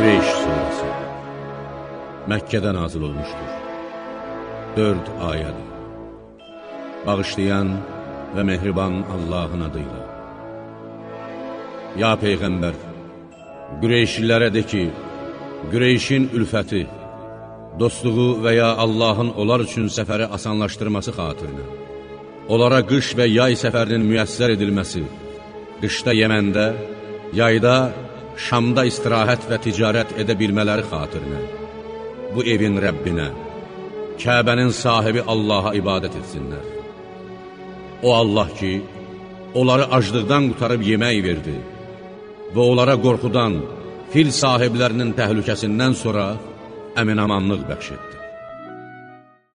Qureyş suresi Məkkədə nazil olmuşdur. 4 ayədir. Bağışlayan və mehriban Allahın adıyla. Ya Peyğəmbər, Qureyşlilərə de ki, Qureyşin ülfəti, dostluğu və ya Allahın onlar üçün səfəri asanlaşdırması xatirinə, onlara qış və yay səfərinin müyəssər edilməsi, qışda Yəməndə, yayda Şamda istirahət və ticarət edə bilmələri xatirinə, bu evin Rəbbinə, Kəbənin sahibi Allaha ibadət etsinlər. O Allah ki, onları aclıqdan qutarıb yemək verdi və onlara qorxudan, fil sahiblərinin təhlükəsindən sonra əminamanlıq bəxş etdi.